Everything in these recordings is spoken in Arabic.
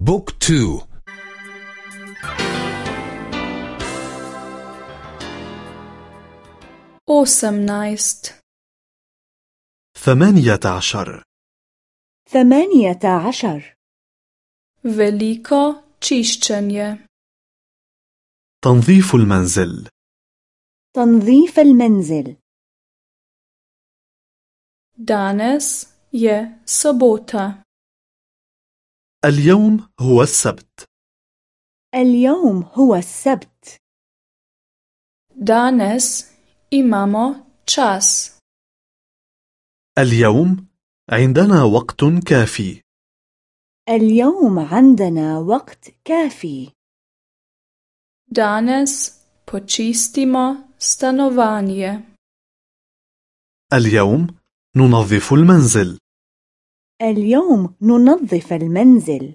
بوك تو. Osemnaest ثمانية عشر. ثمانية عشر. Veliko تنظيف المنزل. تنظيف المنزل. Danes je sobota. اليوم هو السبت. اليوم هو السبت. Danes imamo čas. اليوم عندنا وقت كافي. اليوم عندنا وقت كافي. Danes počistimo stanovanje. اليوم ننظف المنزل. اليوم ننظف المنزل.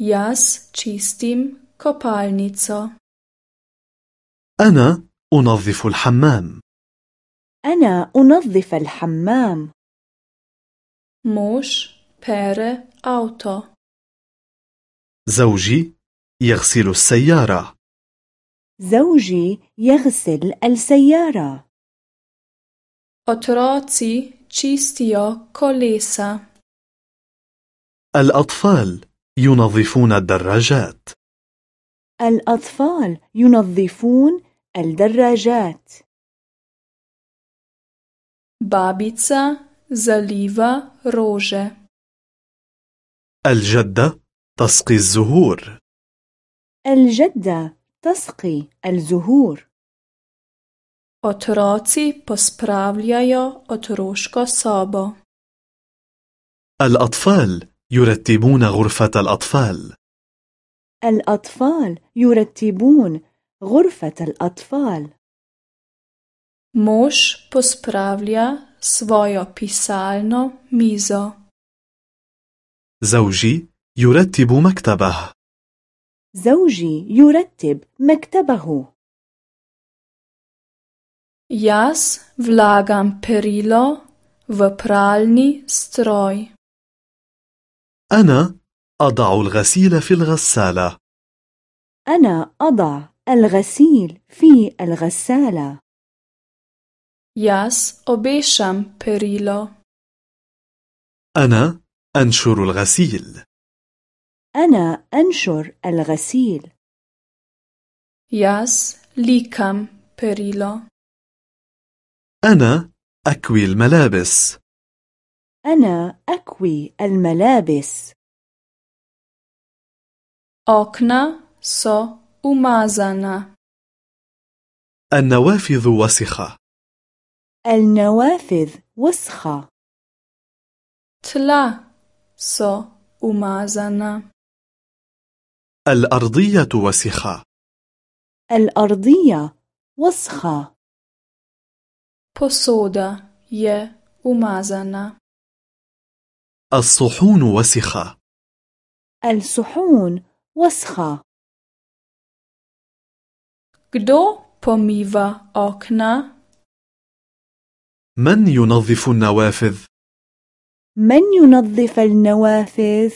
Jaz čistim kopalnico. أنا أنظف الحمام. أنا أنظف الحمام. Mož pere avto. زوجي يغسل السيارة. زوجي يغسل السيارة. Otroci čistijo kolesa. الأطفال ينظفون الدراجات. الأطفال ينظفون الدراجات. Babica zaliva rože. الجدة تسقي الزهور. الجدة تسقي الزهور. Otroci pospravljajo otroško sobo. الأطفال يرتبون غرفة الأطفال. الأطفال يرتبون غرفة الأطفال. Mož pospravlja svojo pisalno mizo. زوجي يرتب مكتبه زوجي يرتب مكتبه jaz vlagam perilo v pralni stroj. أنا أضع الغسيل في الغسالة. أنا أضع الغسيل في الغسالة. Jaz obešam perilo. أنا أنشر الغسيل. أنا أنشر الغسيل. Jaz likam perilo. أنا أكوي الملابس. أنا أكوي الملابس. okna so umazana النوافذ وسخة. النوافذ وسخة. tla so umazana الأرضية وسخة. الأرضية وسخة. Posoda je umazana الصحون وسخة الصحون وسخة kdo pomiva okna من ينظف النوافذ؟ من ينظف النوافذ؟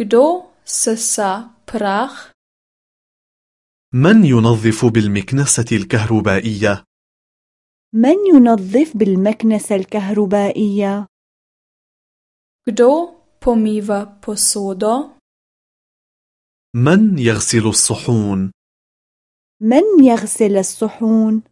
kdo sesa prah من ينظف بالمكنسة الكهربائية؟ من ينظف بالمكنسة الكهربائية؟ kdo pomiva posodo من يغسل الصحون؟ من يغسل الصحون؟